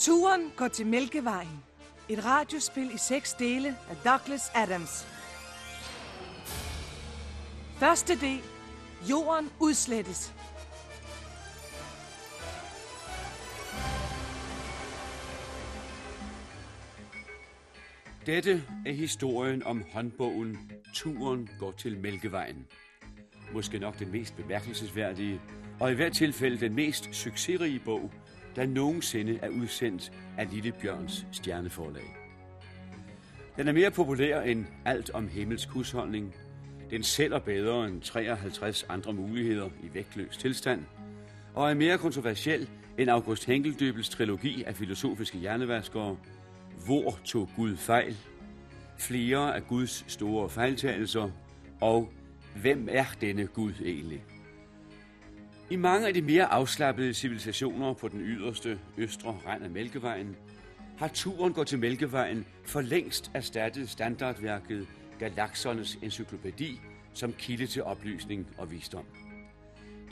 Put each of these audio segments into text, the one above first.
Turen går til Mælkevejen. Et radiospil i seks dele af Douglas Adams. Første del. Jorden udslettes. Dette er historien om håndbogen Turen går til Mælkevejen. Måske nok den mest bemærkelsesværdige, og i hvert tilfælde den mest succesrige bog, der nogensinde er udsendt af Lille Bjørns Stjerneforlag. Den er mere populær end alt om himmelsk husholdning. Den sælger bedre end 53 andre muligheder i vægtløs tilstand, og er mere kontroversiel end August Henkeldøbels trilogi af filosofiske hjernevaskere, Hvor tog Gud fejl, flere af Guds store fejltagelser, og Hvem er denne Gud egentlig? I mange af de mere afslappede civilisationer på den yderste østre rand af Mælkevejen, har turen gået til Mælkevejen for længst erstattet standardværket Galaksernes encyklopædi som kilde til oplysning og visdom.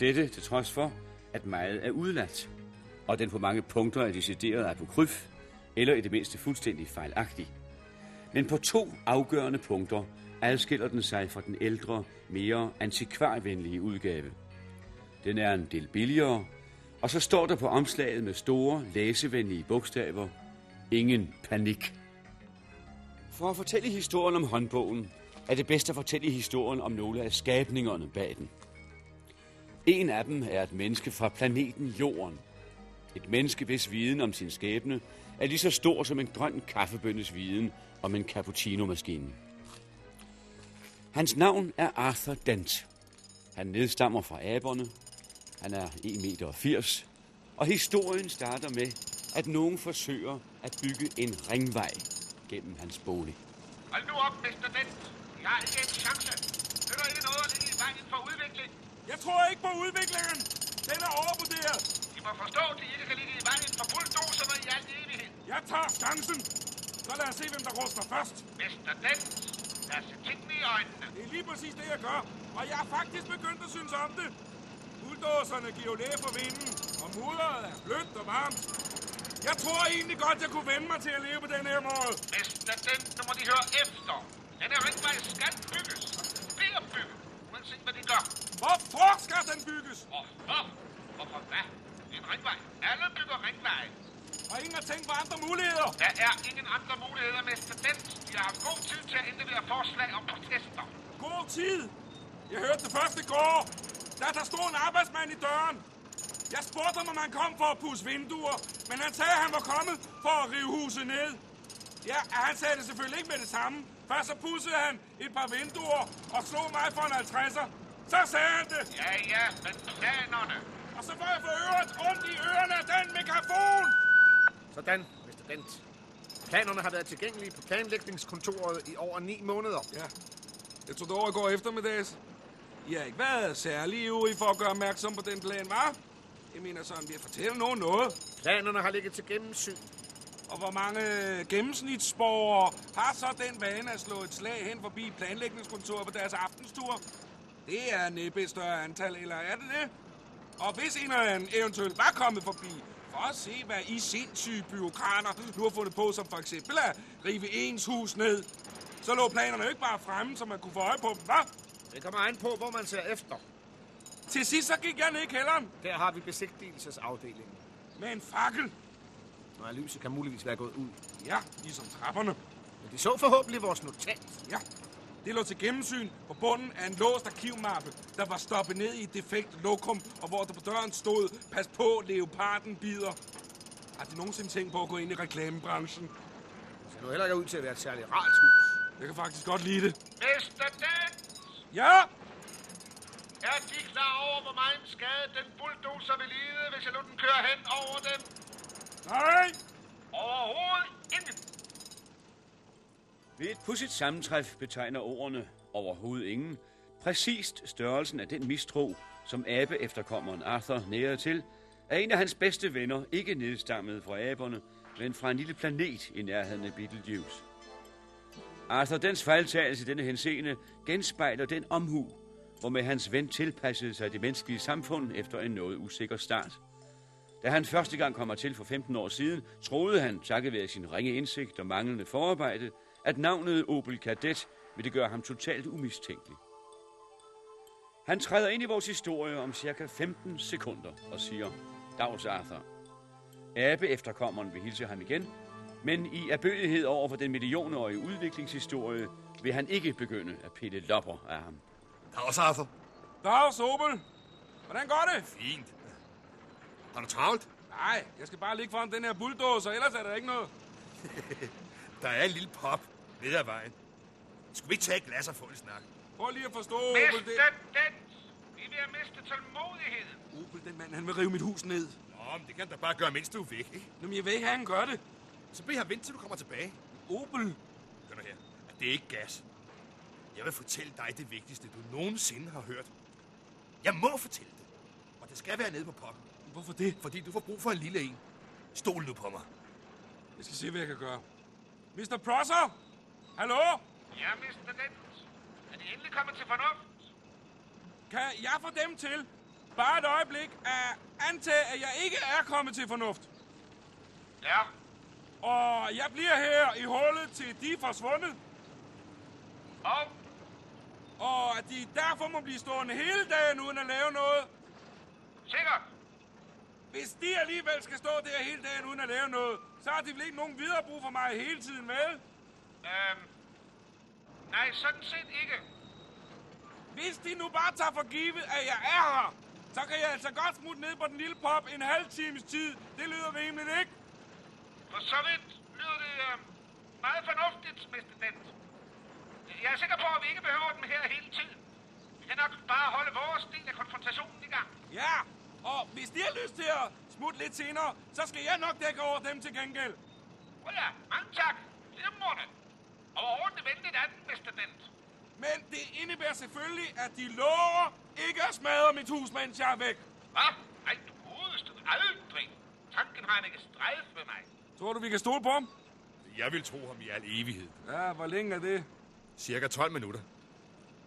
Dette til trods for, at meget er udladt, og den på mange punkter er decideret apokryf, eller i det mindste fuldstændig fejlagtig. Men på to afgørende punkter adskiller den sig fra den ældre, mere antikvarvenlige udgave. Den er en del billigere, og så står der på omslaget med store, læsevenlige bogstaver, ingen panik. For at fortælle historien om håndbogen, er det bedst at fortælle historien om nogle af skabningerne bag den. En af dem er et menneske fra planeten Jorden. Et menneske, hvis viden om sin skæbne er lige så stor som en grøn kaffebønnes viden om en cappuccino-maskine. Hans navn er Arthur Dent. Han nedstammer fra aberne. Han er 1,80 meter. Og historien starter med, at nogen forsøger at bygge en ringvej gennem hans bolig. Hold nu op, Mr. Dent. Jeg har ikke en chance. Det er ikke noget i vejen for udvikling. Jeg tror ikke på udviklingen. Den er overvurderet. De må forstå, at de ikke kan ligge i vejen for bulldozerne i al evighed. Jeg tager chancen. Så lad os se, hvem der ruster først. Mr. Dent, lad os se tingene i øjnene. Det er lige præcis det, jeg gør. Og jeg er faktisk begyndt at synes om det. Bulldozerne giver for vinden, og mudderet er blødt og varmt. Jeg tror egentlig godt, jeg kunne vende mig til at leve på den her måde. Mr. Dent, nu må de høre efter. Den her ringvej skal bygges. Bliver bygget, uanset hvad de gør. Hvorfor skal den bygges? Hvorfor? Hvorfor hvad? Det er en ringvej. Alle bygger ringveje. Og ingen har tænkt på andre muligheder. Der er ingen andre muligheder, Mr. Dent. De har haft god tid til at indlevere forslag og protester. God tid. Jeg hørte det første i går, da der stod en arbejdsmand i døren. Jeg spurgte ham, om han kom for at pusse vinduer, men han sagde, at han var kommet for at rive huset ned. Ja, han sagde det selvfølgelig ikke med det samme. Først så pudsede han et par vinduer og slog mig for en 50'er. Så sagde han det, Ja, ja, men planerne. og så får jeg for øvrigt ondt i ørerne af den mikrofon. Sådan, Mr. Dent. Planerne har været tilgængelige på planlægningskontoret i over ni måneder. Ja, jeg tog det over i går eftermiddags. I har ikke været særlig ivrige for at gøre opmærksom på den plan, var? Jeg mener sådan, vi at fortælle nogen noget. Planerne har ligget til gennemsyn. Og hvor mange gennemsnitsborgere har så den vane at slå et slag hen forbi planlægningskontoret på deres aftenstur? Det er næppe et større antal, eller er det det? Og hvis en eller anden eventuelt var kommet forbi, for at se, hvad I sindssyge byråkrater nu har fundet på, som for eksempel at rive ens hus ned, så lå planerne jo ikke bare fremme, så man kunne få øje på dem, hva'? Det kommer an på, hvor man ser efter. Til sidst så gik jeg ned i kælderen Der har vi besigtigelsesafdelingen. med en fakkel. Og lyset kan muligvis være gået ud. Ja, ligesom trapperne. Men de så forhåbentlig vores notat. Ja, det lå til gennemsyn på bunden af en låst arkivmappe, der var stoppet ned i et defekt lokum, og hvor der på døren stod, pas på, leoparden bider. Har de nogensinde tænkt på at gå ind i reklamebranchen? Det ser nu heller ikke ud til at være et særligt rart hus. Jeg kan faktisk godt lide det. Mr. Dent, Ja, er de klar over, hvor meget skade den bulldozer vil lide, hvis jeg nu den kører hen over dem? nej, Overhovedet ingen. Ved et pudsigt sammentræf betegner ordene overhovedet ingen præcist størrelsen af den mistro, som abe efterkommeren Arthur nærede til, at en af hans bedste venner ikke nedstammede fra aberne, men fra en lille planet i nærheden af Beetlejuice. Altså, Arthur Dents fejltagelse i denne henseende genspejler den omhu, hvormed hans ven tilpassede sig det menneskelige samfund efter en noget usikker start. Da han første gang kommer til for 15 år siden, troede han, takket være sin ringe indsigt og manglende forarbejde, at navnet Opel Kadet ville gøre ham totalt umistænkelig. Han træder ind i vores historie om cirka 15 sekunder og siger, Dags Arthur. Abe efterkommeren vil hilse ham igen, men i erbødighed over for den millionårige udviklingshistorie vil han ikke begynde at pille lopper af ham. Dags, Arthur. Dags, Opel. Hvordan går det? Fint. Har du travlt? Nej, jeg skal bare ligge foran den her bulldozer, ellers er der ikke noget. Der er en lille pop ned ad vejen. Skulle vi ikke tage et glas og få en snak? Prøv lige at forstå, Opel. Miste Det... den! Vi er ved at miste tålmodigheden. Opel, den mand, han vil rive mit hus ned. Nå, men det kan du da bare gøre, mens du er væk, ikke? Nå, men jeg ved ikke, at han gør det. Så bed ham vente, til du kommer tilbage. Opel. Hør nu her. At det er ikke gas. Jeg vil fortælle dig det vigtigste, du nogensinde har hørt. Jeg må fortælle det. Og det skal være nede på poppen. Hvorfor det? Fordi du får brug for en lille en. Stol nu på mig. Jeg skal se, hvad jeg kan gøre. Mr. Prosser? Hallo? Ja, Mr. Dent. Er de endelig kommet til fornuft? Kan jeg få dem til, bare et øjeblik, at antage, at jeg ikke er kommet til fornuft? Ja. Og jeg bliver her i hullet til de er forsvundet, Og og at de derfor må blive stående hele dagen uden at lave noget. sikkert. Hvis de alligevel skal stå der hele dagen uden at lave noget, så har de vel ikke nogen videre brug for mig hele tiden, vel? Øhm, nej, sådan set ikke. Hvis de nu bare tager for givet, at jeg er her, så kan jeg altså godt smutte ned på den lille pop en halv times tid. Det lyder rimeligt, ikke? For så vidt lyder det øhm, meget fornuftigt, Mr. Dent. Jeg er sikker på, at vi ikke behøver dem her hele tiden. Vi kan nok bare holde vores del af konfrontationen i gang. Ja, og hvis de har lyst til at smutte lidt senere, så skal jeg nok dække over dem til gengæld. Åh ja, mange tak. Glimrende. Overordentlig venligt af den, Mr. Dent. Men det indebærer selvfølgelig, at de lover ikke at smadre mit hus, mens jeg er væk. Hvad? Ej, du godeste aldrig. Tanken har han ikke strejf ved mig. Tror du, vi kan stole på ham? Jeg vil tro ham i al evighed. Ja, hvor længe er det? Cirka 12 minutter.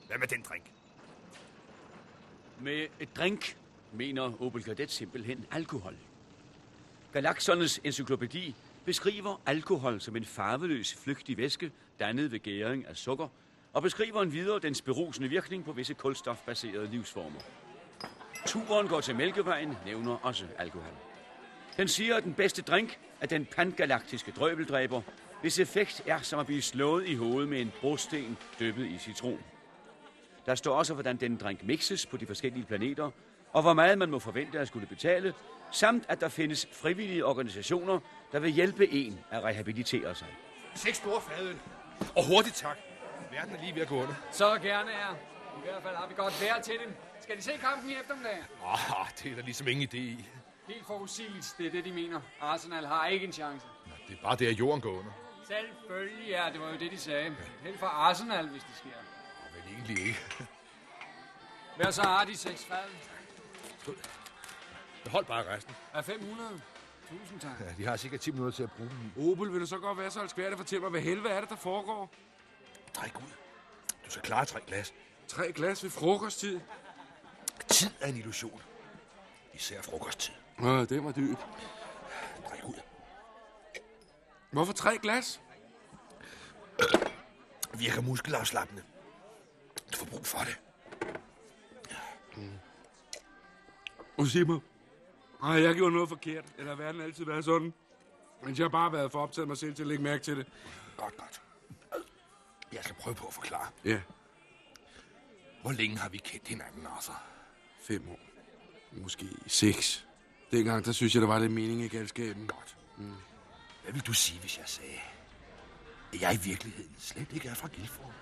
Hvad med den drink? Med et drink mener Opel Kadett simpelthen alkohol. Galaxernes encyklopædi beskriver alkohol som en farveløs flygtig væske, dannet ved gæring af sukker, og beskriver en videre dens berusende virkning på visse kulstofbaserede livsformer. Turen går til Mælkevejen nævner også alkohol. Den siger, at den bedste drink er den pangalaktiske drøbeldræber, hvis effekt er som at blive slået i hovedet med en brosten dyppet i citron. Der står også, hvordan den drink mixes på de forskellige planeter, og hvor meget man må forvente at skulle betale, samt at der findes frivillige organisationer, der vil hjælpe en at rehabilitere sig. Seks store fadøl. Og hurtigt tak. Verden er lige ved at gå under. Så gerne er. I hvert fald har vi godt vejr til dem. Skal de se kampen i eftermiddag? Åh, det er der ligesom ingen idé i. Helt for usigeligt, det er det, de mener. Arsenal har ikke en chance. Nå, Det er bare det, at jorden går under. Selvfølgelig, ja, det var jo det, de sagde. Helt for Arsenal, hvis det sker. Vel egentlig ikke. Hvad så har de seks fad? Behold bare resten. Er 500? Tusind tak. Ja, de har sikkert 10 minutter til at bruge dem. Opel, vil du så godt være så elskværdig at fortælle mig, hvad helvede er det, der foregår? Drik ud. Du skal klare tre glas. Tre glas ved frokosttid. Tid er en illusion. Især frokosttid. Åh, det var dybt. Drik ud. Hvorfor tre glas? Virker muskelafslappende. Du får brug for det. Og sig mig, har jeg gjort noget forkert? Eller har verden altid været sådan? Men jeg har bare været for optaget mig selv til at lægge mærke til det. Godt, godt. Jeg skal prøve på at forklare. Ja, Hvor længe har vi kendt hinanden, Arthur? fem år. Måske seks. Dengang, der synes jeg, der var lidt mening i galskaben. Godt. Mm. Hvad vil du sige, hvis jeg sagde, at jeg i virkeligheden slet ikke er fra Guildford,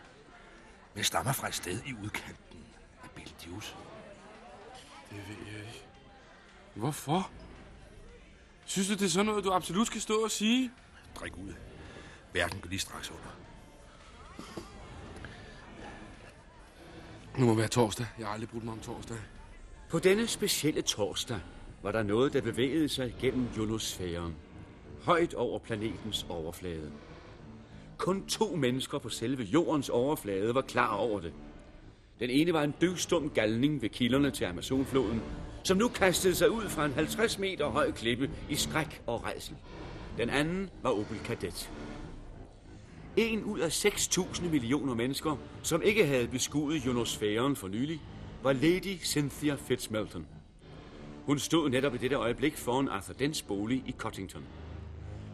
men stammer fra et sted i udkanten af Belgius? Det ved jeg ikke. Hvorfor? Synes du, det er sådan noget, du absolut skal stå og sige? Drik ud. Verden går lige straks under. Nu må være torsdag. Jeg har aldrig brugt mig om torsdag. På denne specielle torsdag var der noget, der bevægede sig gennem ionosfæren. Højt over planetens overflade. Kun to mennesker på selve jordens overflade var klar over det. Den ene var en døvstum galning ved kilderne til Amazonfloden, som nu kastede sig ud fra en 50 meter høj klippe i skræk og redsel. Den anden var Opel Kadett. En ud af 6.000 millioner mennesker, som ikke havde beskuet ionosfæren for nylig, var Lady Cynthia Fitzmelton. Hun stod netop i dette øjeblik foran Arthur Dents bolig i Cottington.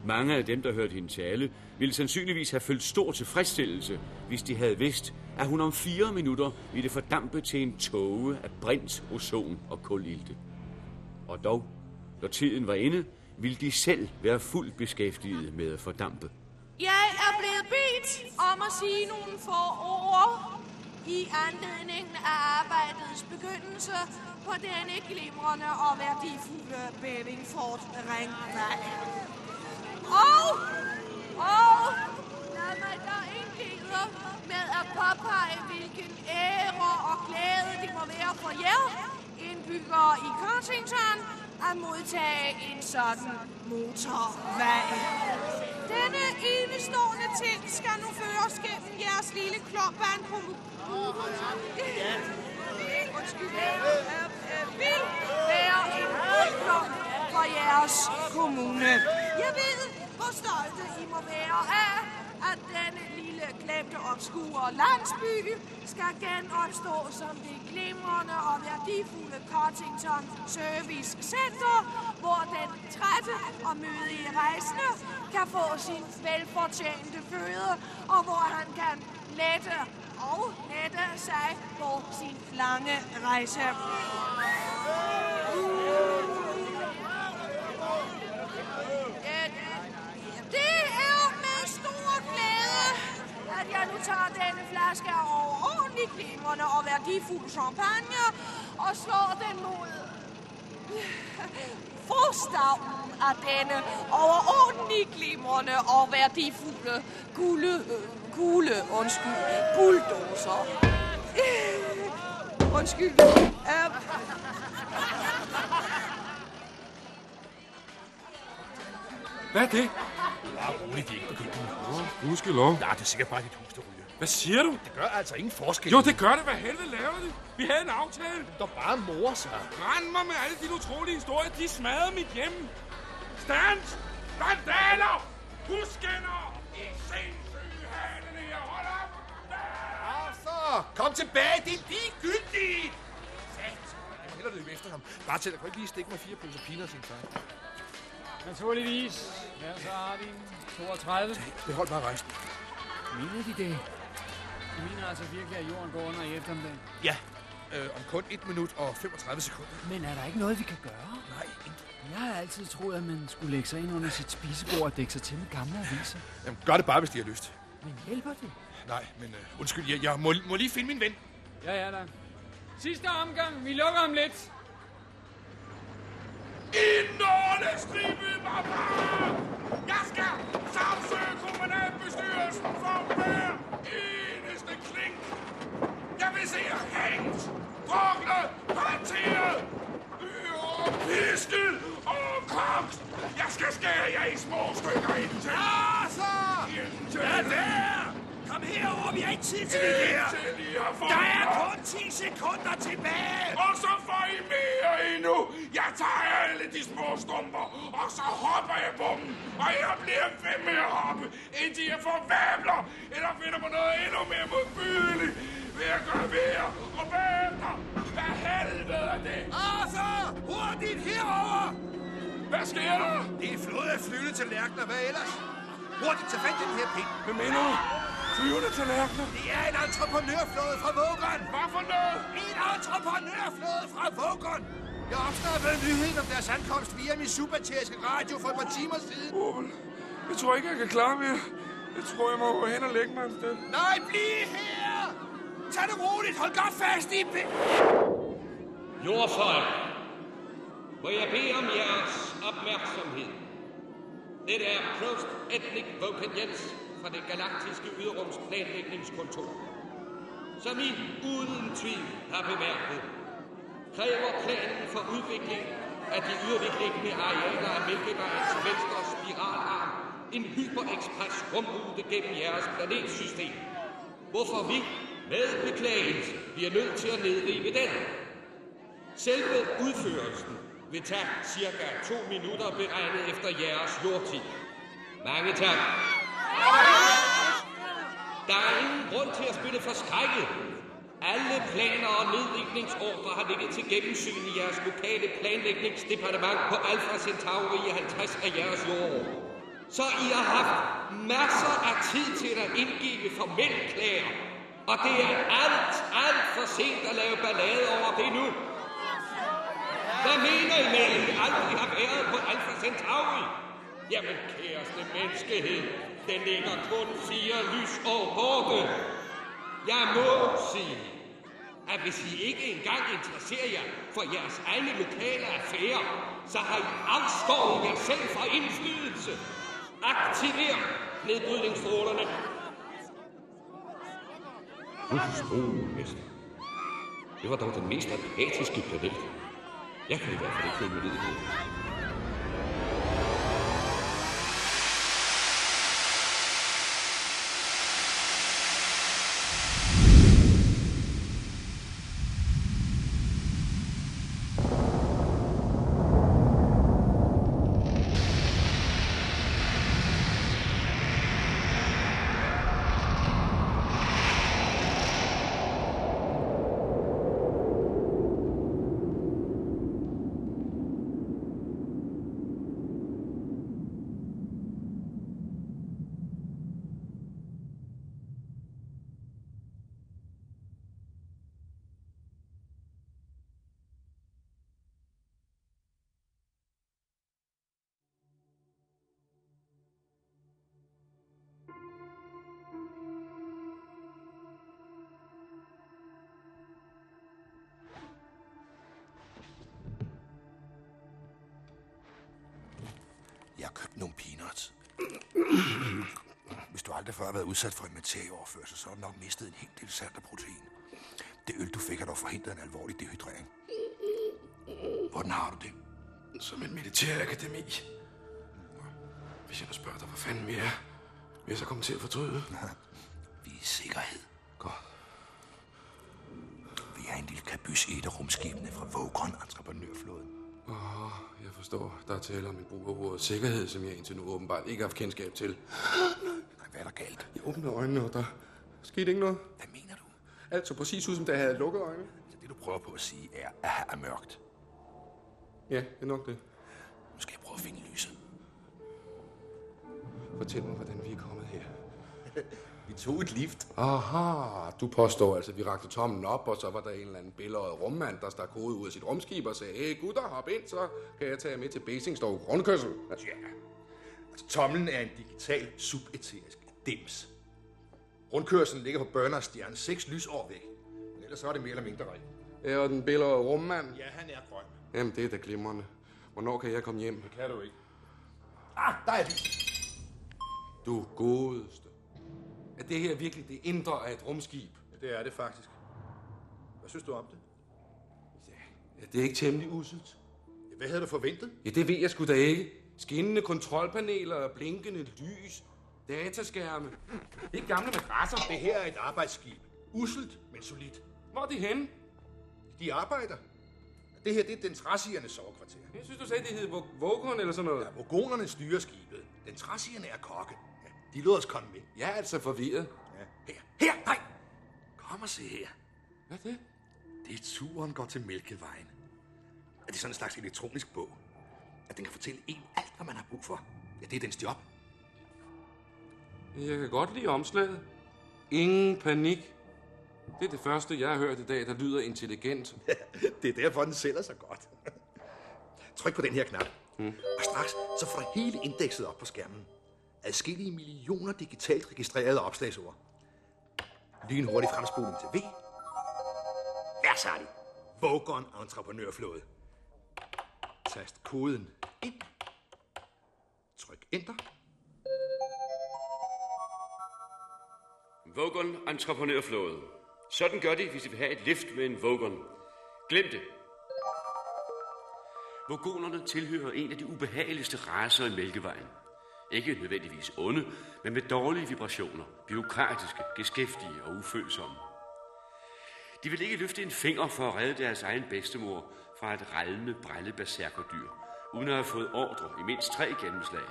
Mange af dem, der hørte hende tale, ville sandsynligvis have følt stor tilfredsstillelse, hvis de havde vidst, at hun om fire minutter ville fordampe til en tåge af brint, ozon og kulilte. Og dog, når tiden var inde, ville de selv være fuldt beskæftiget med at fordampe. Jeg er blevet bedt om at sige nogle få ord i anledning af arbejdets begyndelse på denne glimrende og værdifulde Bevingfort Ringvej. Og, og lad mig da indlede med at påpege, hvilken ære og glæde det må være for jer, indbyggere i Cottington, at modtage en sådan motorvej. Denne enestående ting skal nu føres gennem jeres lille klopband på Ja. Undskyld. Øh, Vil være en udklop for jeres kommune. Jeg ved, hvor stolte I må være af, at denne lille glemte obskure landsby skal genopstå som det glimrende og værdifulde Cottington Service Center, hvor den trætte og mødige rejsende kan få sin velfortjente føde, og hvor han kan lette og hætter sig på sin lange rejse. Det er med stor glæde, at jeg nu tager denne flaske af overordentlig glimrende og værdifuld champagne og slår den mod forstavnen af denne overordentlig glimrende og værdifulde gule, øh, gule, undskyld, bulldozer. Undskyld. Øh, Hvad er det? Ja, roligt, de er ikke begyndt nu. Gudskelov. Nej, det er sikkert bare dit hus, der ryger. Hvad siger du? Det gør altså ingen forskel. Jo, det gør det. Hvad helvede laver de? Vi havde en aftale. Der bare mor sig. Rend mig med alle de utrolige historier. De smadrede mit hjem. Stand! Vandaler! Huskænder! I sindssyge halene, jeg holder op! Arthur, kom tilbage, det er ligegyldigt! Sat, jeg hælder løbe efter ham. Bare til, at kan ikke lige stikke mig fire poser peanuts i en far. Naturligvis. Her så har vi en 32. Behold bare rejsen. Mener de det? De mener altså virkelig, at jorden går under i eftermiddag. Ja, øh, om kun 1 minut og 35 sekunder. Men er der ikke noget, vi kan gøre? Nej, intet. Jeg har altid troet, at man skulle lægge sig ind under sit spisebord og dække sig til med gamle aviser. Jamen, gør det bare, hvis de har lyst. Men hjælper det? Nej, men øh, undskyld, jeg, jeg må, må lige finde min ven. Ja, ja da. Sidste omgang. Vi lukker om lidt. En nålestribe, barbar! Jeg skal sagsøge kommunalbestyrelsen for hver eneste klink. Jer hængt, druknet, parteret, og pisket og kogt. Jeg skal skære jer i små stykker indtil... Arthur! Indtil... Hvad der? Kom herover, vi har ikke tid til det her. Indtil Der er kun 10 sekunder tilbage. Og så får I mere endnu. Jeg tager alle de små stumper, og så hopper jeg på dem. Og jeg bliver ved med at hoppe, indtil jeg får vabler, eller finder på noget endnu mere modbydeligt. Ved gøre mere, og bagefter, hvad helvede er det? Arthur! Hurtigt herover! Hvad sker der? Det er flået af flyvende tallerkener. Hvad ellers? Hurtigt, tag fat i den her pind. Hvad mener du? Flyvende tallerkener? Det er en entreprenørflåde fra Vågon. Hvad for noget? En entreprenørflåde fra Vågon. Jeg opsnappede nyheden om deres ankomst via min supertæske radio for et par timer siden. Opel, jeg tror ikke, jeg kan klare mere. Jeg tror, jeg må gå hen og lægge mig et sted. Nej, bliv her! Tag det roligt. Hold godt fast i. Jordfolk, må jeg bede om jeres opmærksomhed. Dette er Prost Etnik Vulcan Jens fra det galaktiske yderrumsplanlægningskontor. Som I uden tvivl har bemærket, kræver planen for udvikling af de yderliggende arealer af Mælkevejens venstre spiralarm en hyperekspres rumrute gennem jeres planetsystem, hvorfor vi med beklagelse bliver nødt til at nedrive den. Selve udførelsen vil tage cirka to minutter beregnet efter jeres jordtid. Mange tak. Der er ingen grund til at spille forskrækket. Alle planer og nedrivningsordre har ligget til gennemsyn i jeres lokale planlægningsdepartement på Alpha Centauri i 50 af jeres jordår. Så I har haft masser af tid til at indgive formelle klager. Og det er alt, alt for sent at lave ballade over det nu. Hvad mener I med, at I aldrig har været på Alpha Centauri? Jamen, kæreste menneskehed, den ligger kun fire og borte. Jeg må sige, at hvis I ikke engang interesserer jer for jeres egne lokale affærer, så har I afskåret jer selv fra indflydelse. Aktiver nedbrydningsstrålerne. Husk mester. Det var dog den mest apatiske planet. Jeg kan i hvert fald ikke følge med det købt nogle peanuts. Hvis du aldrig før har været udsat for en meteoroverførsel, så har du nok mistet en hel del salt og protein. Det øl, du fik, har dog forhindret en alvorlig dehydrering. Hvordan har du det? Som en militærakademi. Hvis jeg nu spørger dig, hvor fanden vi er, vil jeg så komme til at fortryde? Vi er i sikkerhed. Godt. Vi er en lille kabys i et af rumskibene fra Vågron Entreprenørflåden. Åh, jeg forstår. Der er tale om en brug af ordet sikkerhed, som jeg indtil nu åbenbart ikke har haft kendskab til. Hvad er der galt? Jeg åbnede øjnene, og der skete ikke noget. Hvad mener du? Alt så præcis ud, som da jeg havde lukket øjnene. Så det, du prøver på at sige, er, at her er mørkt. Ja, det er nok det. Nu skal jeg prøve at finde lyset. Fortæl mig, hvordan vi er kommet her. Vi tog et lift. Aha, du påstår altså, at vi rakte tommen op, og så var der en eller anden billede rummand, der stak hovedet ud af sit rumskib og sagde, hey gutter, hop ind, så kan jeg tage jer med til Basingstoke rundkørsel. Ja. Altså, tommelen er en digital subeterisk dims. Rundkørselen ligger på Berners stjerne 6 lysår væk. Men ellers så er det mere eller mindre rigtigt. Ja, og den billede rummand. Ja, han er grøn. Jamen, det er da glimrende. Hvornår kan jeg komme hjem? Det kan du ikke. Ah, der er de. Du godeste. Er det her virkelig det indre af et rumskib? Ja, det er det faktisk. Hvad synes du om det? Ja, det er ikke temmelig uselt. Ja, hvad havde du forventet? Ja, det ved jeg sgu da ikke. Skinnende kontrolpaneler, blinkende lys, dataskærme. Det er gamle madrasser. Det her er et arbejdsskib. Uselt, men solidt. Hvor er de henne? De arbejder. Det her, det er den træsigerne sovekvarter. Jeg synes, du sagde, det hed Vogon eller sådan noget. Ja, vogonerne styrer skibet. Den træsigerne er kokke. De lod os komme med. Jeg er altså forvirret. Ja. Her, her, nej! Kom og se her. Hvad er det? Det er turen går til Mælkevejen. Er det sådan en slags elektronisk bog? At den kan fortælle en alt, hvad man har brug for? Ja, det er dens job. Jeg kan godt lide omslaget. Ingen panik. Det er det første, jeg har hørt i dag, der lyder intelligent. det er derfor, den sælger så godt. Tryk på den her knap. Hmm. Og straks så får du hele indekset op på skærmen. Adskillige millioner digitalt registrerede opslagsord. Lynhurtig fremspoling til V. Vær særlig. er. Vogon Entreprenørflåde. Tast koden ind. Tryk Enter. Vogon entreprenørflåde. Sådan gør det, hvis I vil have et lift med en Vogon. Glem det. Vogonerne tilhører en af de ubehageligste raser i Mælkevejen. Ikke nødvendigvis onde, men med dårlige vibrationer, byråkratiske, geskæftige og ufølsomme. De vil ikke løfte en finger for at redde deres egen bedstemor fra et rallende brælleberserkerdyr, uden at have fået ordre i mindst tre gennemslag.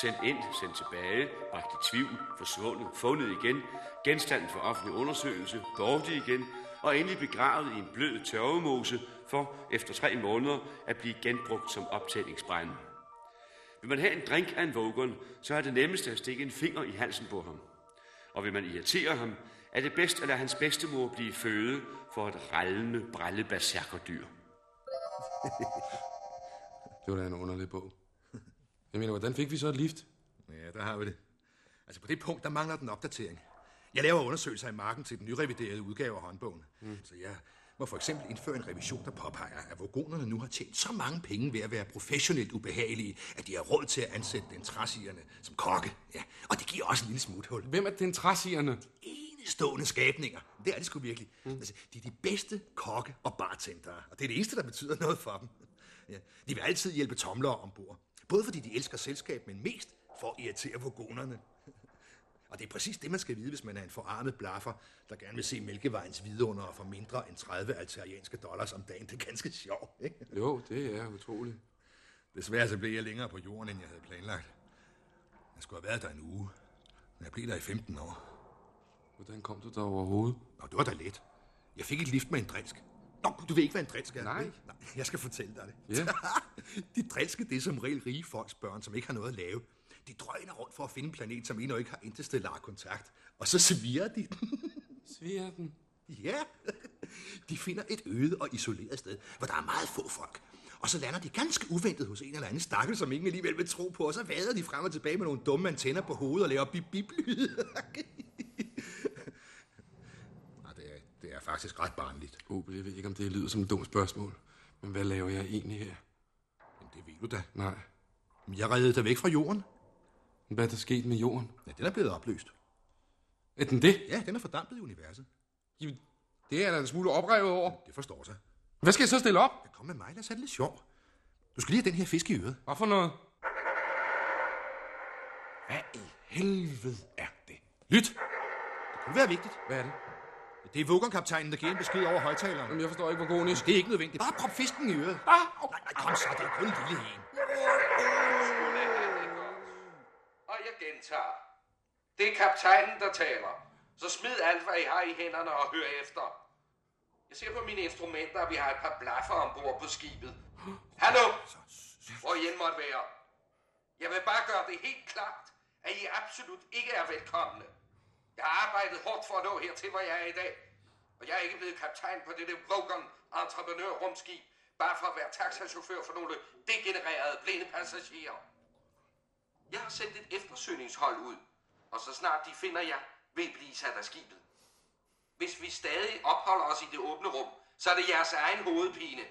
Sendt ind, sendt tilbage, bragt i tvivl, forsvundet, fundet igen, genstand for offentlig undersøgelse, borte igen, og endelig begravet i en blød tørvemose for efter tre måneder at blive genbrugt som optændingsbrænde. Vil man have en drink af en Vogon, så er det nemmeste at stikke en finger i halsen på ham. Og vil man irritere ham, er det bedst at lade hans bedstemor blive føde for et rallende brælleberserkerdyr. Det var da en underlig bog. Jeg mener, hvordan fik vi så et lift? Ja, der har vi det. Altså på det punkt, der mangler den opdatering. Jeg laver undersøgelser i marken til den nyreviderede udgave af håndbogen. Mm. Så jeg må for eksempel indføre en revision, der påpeger, at vogonerne nu har tjent så mange penge ved at være professionelt ubehagelige, at de har råd til at ansætte den træsierne som kokke. Ja, og det giver også en lille smuthul. Hvem er den træsierne? Enestående skabninger. Det er det sgu virkelig. Mm. Altså, de er de bedste kokke og bartendere, og det er det eneste, der betyder noget for dem. Ja, de vil altid hjælpe tomlere ombord. Både fordi de elsker selskab, men mest for at irritere vogonerne. Og det er præcis det, man skal vide, hvis man er en forarmet blaffer, der gerne vil se Mælkevejens vidunder for mindre end 30 altarianske dollars om dagen. Det er ganske sjovt, ikke? Jo, det er utroligt. Desværre så blev jeg længere på jorden, end jeg havde planlagt. Jeg skulle have været der en uge, men jeg blev der i 15 år. Hvordan kom du der overhovedet? Nå, det var da let. Jeg fik et lift med en drilsk. Nå, du ved ikke, hvad en drilsk er? Nej. Nej, jeg skal fortælle dig det. Ja. de drilske, det er som regel rige folks børn, som ikke har noget at lave. De drøner rundt for at finde en planet, som endnu ikke har interstellar kontakt. Og så sviger de den. Sviger den? Ja. De finder et øde og isoleret sted, hvor der er meget få folk. Og så lander de ganske uventet hos en eller anden stakkel, som ingen alligevel vil tro på, og så vader de frem og tilbage med nogle dumme antenner på hovedet og laver bip bip det, er, det er faktisk ret barnligt. Opel, jeg ved ikke, om det lyder som et dumt spørgsmål. Men hvad laver jeg egentlig her? Men det ved du da. Nej. Men jeg reddede dig væk fra jorden. Hvad er der sket med jorden? Ja, den er blevet opløst. Er den det? Ja, den er fordampet i universet. Jamen, det er der en smule oprevet over. Det forstår sig. Hvad skal jeg så stille op? Ja, kom med mig, lad os have det lidt sjov. Du skal lige have den her fisk i øret. Hvad for noget? Hvad i helvede er det? Lyt! Det kunne være vigtigt. Hvad er det? Det er Vogon-kaptajnen, der giver en besked over højtaleren. Jamen, jeg forstår ikke, hvor god Det er ikke nødvendigt. Bare prop fisken i øret. Ah! Nej, nej, kom så, det er kun en lille en. Gentager. Det er kaptajnen, der taler. Så smid alt, hvad I har i hænderne og hør efter. Jeg ser på mine instrumenter, at vi har et par blaffer ombord på skibet. Hallo? Hvor I end måtte være. Jeg vil bare gøre det helt klart, at I absolut ikke er velkomne. Jeg har arbejdet hårdt for at nå hertil, hvor jeg er i dag. Og jeg er ikke blevet kaptajn på dette Vogon entreprenør rumskib, bare for at være taxachauffør for nogle degenererede blinde passagerer. Jeg har sendt et eftersøgningshold ud, og så snart de finder jer, vil I blive sat af skibet. Hvis vi stadig opholder os i det åbne rum, så er det jeres egen hovedpine.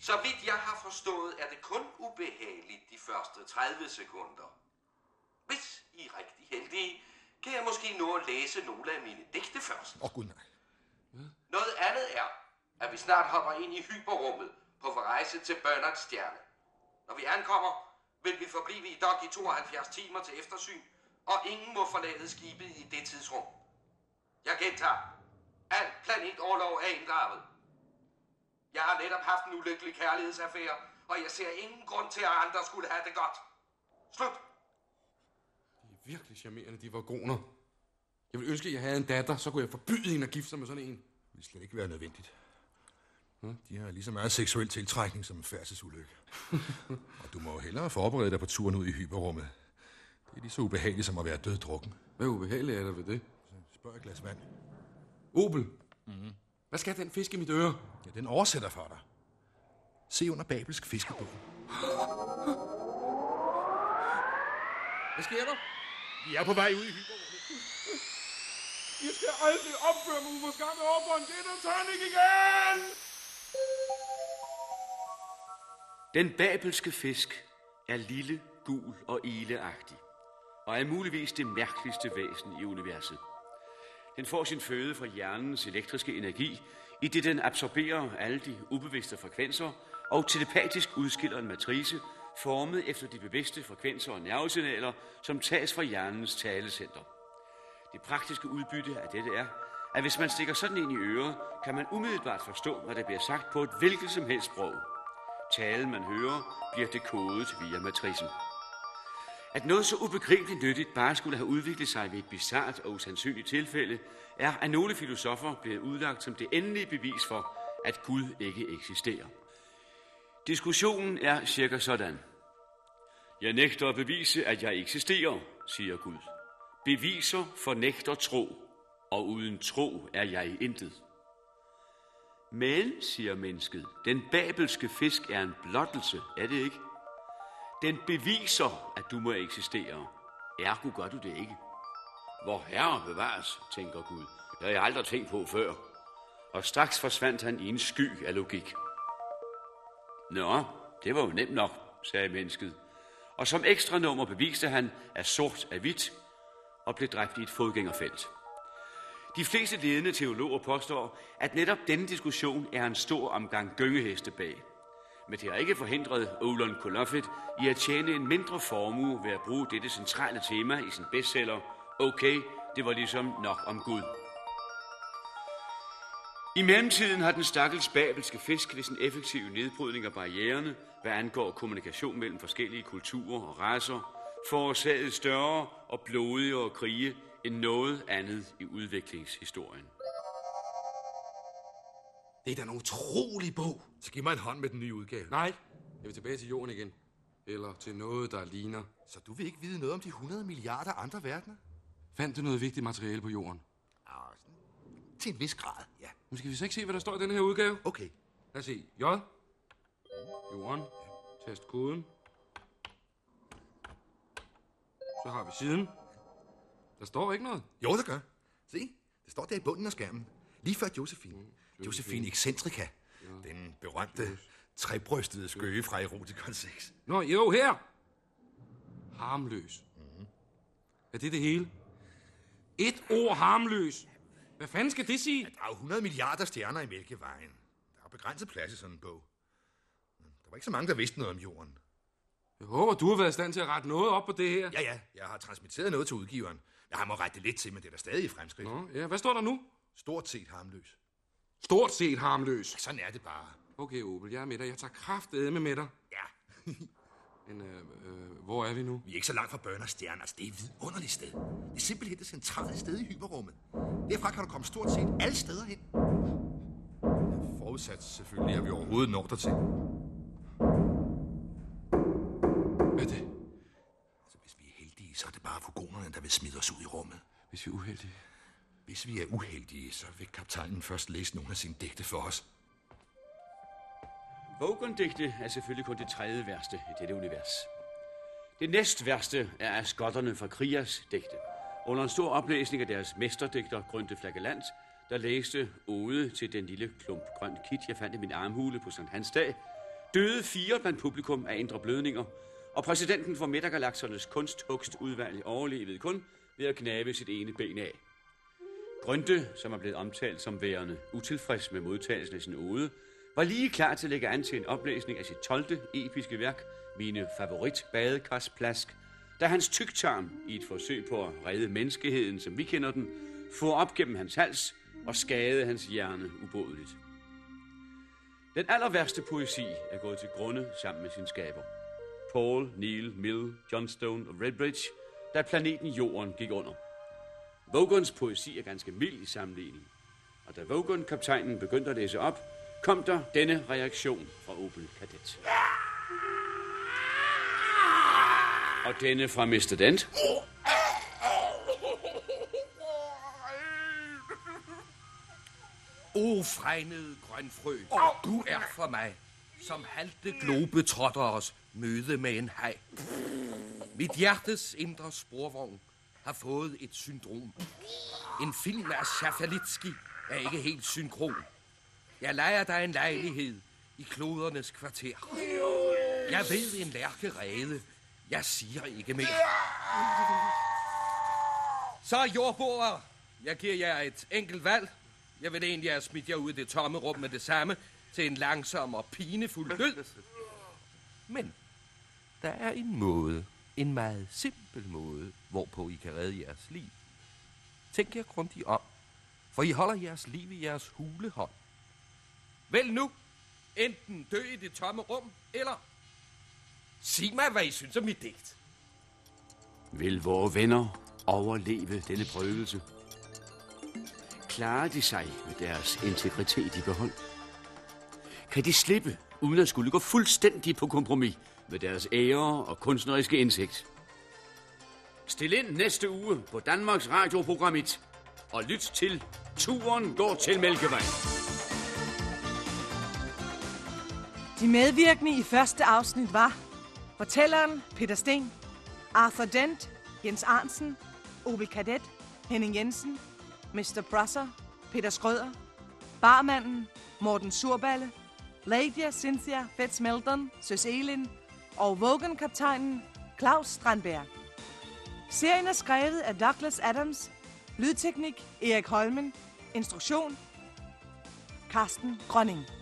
Så vidt jeg har forstået, er det kun ubehageligt de første 30 sekunder. Hvis I er rigtig heldige, kan jeg måske nå at læse nogle af mine digte først. Åh, oh, gud nej. Noget andet er, at vi snart hopper ind i hyperrummet på rejse til Bernards stjerne. Når vi ankommer, vil vi forblive i dok i 72 timer til eftersyn, og ingen må forlade skibet i det tidsrum. Jeg gentager. Al planetoverlov er inddraget. Jeg har netop haft en ulykkelig kærlighedsaffære, og jeg ser ingen grund til, at andre skulle have det godt. Slut. De er virkelig charmerende, de vagoner. Jeg vil ønske, at jeg havde en datter, så kunne jeg forbyde hende at gifte sig med sådan en. Det vil slet ikke være nødvendigt. De har lige så meget seksuel tiltrækning som en færdselsulykke. og du må jo hellere forberede dig på turen ud i hyperrummet. Det er lige så ubehageligt som at være død drukken. Hvad ubehageligt er der ved det? Spørg et glas vand. Opel, mm-hmm. hvad skal den fisk i mit øre? Ja, den oversætter for dig. Se under babelsk fiskebog. Hvad sker der? Vi er på vej ud i hyperrummet. Jeg skal aldrig opføre mig uforskammet over for en gin igen! Den babelske fisk er lille, gul og ileagtig, og er muligvis det mærkeligste væsen i universet. Den får sin føde fra hjernens elektriske energi, i det den absorberer alle de ubevidste frekvenser og telepatisk udskiller en matrice, formet efter de bevidste frekvenser og nervesignaler, som tages fra hjernens talecenter. Det praktiske udbytte af dette er, at hvis man stikker sådan ind i øret, kan man umiddelbart forstå, hvad der bliver sagt på et hvilket som helst sprog tale, man hører, bliver dekodet via matricen. At noget så ubegribeligt nyttigt bare skulle have udviklet sig ved et bizart og usandsynligt tilfælde, er af nogle filosofer blevet udlagt som det endelige bevis for, at Gud ikke eksisterer. Diskussionen er cirka sådan. Jeg nægter at bevise, at jeg eksisterer, siger Gud. Beviser fornægter tro, og uden tro er jeg intet. Men, siger mennesket, den babelske fisk er en blottelse, er det ikke? Den beviser, at du må eksistere. Ergo gør du det ikke. Hvor herre bevares, tænker Gud. Det har jeg aldrig tænkt på før. Og straks forsvandt han i en sky af logik. Nå, det var jo nemt nok, sagde mennesket. Og som ekstra nummer beviste han, at sort er hvidt, og blev dræbt i et fodgængerfelt. De fleste ledende teologer påstår, at netop denne diskussion er en stor omgang gyngeheste bag. Men det har ikke forhindret Olon Koloffet i at tjene en mindre formue ved at bruge dette centrale tema i sin bestseller Okay, det var ligesom nok om Gud. I mellemtiden har den stakkels babelske fisk ved sin effektive nedbrydning af barriererne, hvad angår kommunikation mellem forskellige kulturer og raser, forårsaget større og blodigere krige end noget andet i udviklingshistorien. Det er da en utrolig bog. Så giv mig en hånd med den nye udgave. Nej, jeg vil tilbage til jorden igen. Eller til noget, der ligner. Så du vil ikke vide noget om de 100 milliarder andre verdener? Fandt du noget vigtigt materiale på jorden? Ja, til en vis grad, ja. Nu skal vi så ikke se, hvad der står i den her udgave? Okay. Lad os se. J. Jorden. Test koden. Så har vi siden. Der står ikke noget. Jo, det gør. Se, det står der i bunden af skærmen. Lige før Josephine. Mm, Josephine Excentrica. Ja. Den berømte trebrystede skøge fra Erotikon 6. Nå, jo, her. Harmløs. Mm-hmm. Er det det hele? Et ord harmløs. Hvad fanden skal det sige? Ja, der er jo 100 milliarder stjerner i Mælkevejen. Der er begrænset plads i sådan en bog. Der var ikke så mange, der vidste noget om jorden. Jeg håber, du har været i stand til at rette noget op på det her. Ja, ja. Jeg har transmitteret noget til udgiveren. Jeg har må rette det lidt til, men det er der stadig i fremskridt. Nå, ja. Hvad står der nu? Stort set harmløs. Stort set harmløs? Ja, sådan er det bare. Okay, Opel, jeg er med dig. Jeg tager kraftedeme med dig. Ja. Men øh, øh, hvor er vi nu? Vi er ikke så langt fra Burners stjerne. Altså, det er et vidunderligt sted. Det er simpelthen det centrale sted i hyperrummet. Derfra kan du komme stort set alle steder hen. Forudsat selvfølgelig, at vi overhovedet når dertil. Er fugonerne, der vil smide os ud i rummet. Hvis vi er uheldige? Hvis vi er uheldige, så vil kaptajnen først læse nogle af sine digte for os. Vogon-digte er selvfølgelig kun det tredje værste i dette univers. Det næst værste er af skotterne fra Krias digte. Under en stor oplæsning af deres mesterdigter, Grønte Flagellant, der læste ode til den lille klump grøn kit, jeg fandt i min armhule på Sankt Hans dag, døde fire blandt publikum af indre blødninger, og præsidenten for Midtergalaksernes kunsthugstudvalg overlevede kun ved at knave sit ene ben af. Grønte, som er blevet omtalt som værende utilfreds med modtagelsen af sin ode, var lige klar til at lægge an til en oplæsning af sit 12. episke værk, Mine favorit badekarsplask, da hans tyktarm i et forsøg på at redde menneskeheden, som vi kender den, for op gennem hans hals og skade hans hjerne ubådeligt. Den aller værste poesi er gået til grunde sammen med sin skaber. Paul, Neil, Mill, Johnstone og Redbridge, da planeten Jorden gik under. Vogons poesi er ganske mild i sammenligning. Og da Vogon-kaptajnen begyndte at læse op, kom der denne reaktion fra Opel Kadett. Og denne fra Mr. Dent. O fregnede grønfrø, du er for mig, som halte globetrotteres møde med en hej. Mit hjertes indre sporvogn har fået et syndrom. En film af Schafalitski er ikke helt synkron. Jeg leger dig en lejlighed i klodernes kvarter. Jeg ved en lærke rede. Jeg siger ikke mere. Så jordboer, jeg giver jer et enkelt valg. Jeg vil egentlig have smidt jer ud i det tomme rum med det samme til en langsom og pinefuld død. Men der er en måde, en meget simpel måde, hvorpå I kan redde jeres liv. Tænk jer grundigt om. for I holder jeres liv i jeres hulehånd. Vel nu, enten dø i det tomme rum, eller sig mig, hvad I synes om mit digt. Vil vores venner overleve denne prøvelse? Klarer de sig med deres integritet i behold? Kan de slippe, uden at skulle gå fuldstændig på kompromis med deres ære og kunstneriske indsigt? Stil ind næste uge på Danmarks Radioprogram 1 og lyt til Turen går til Mælkevej. De medvirkende i første afsnit var fortælleren Peter Sten, Arthur Dent, Jens Arnsen, Obel Kadet, Henning Jensen, Mr. Brusser, Peter Skrøder, Barmanden, Morten Surballe, Ladia Cynthia Fitz-Meldon, Søs Elin og Vogan-kaptajnen Claus Strandberg. Serien er skrevet af Douglas Adams, lydteknik Erik Holmen, instruktion Carsten Grønning.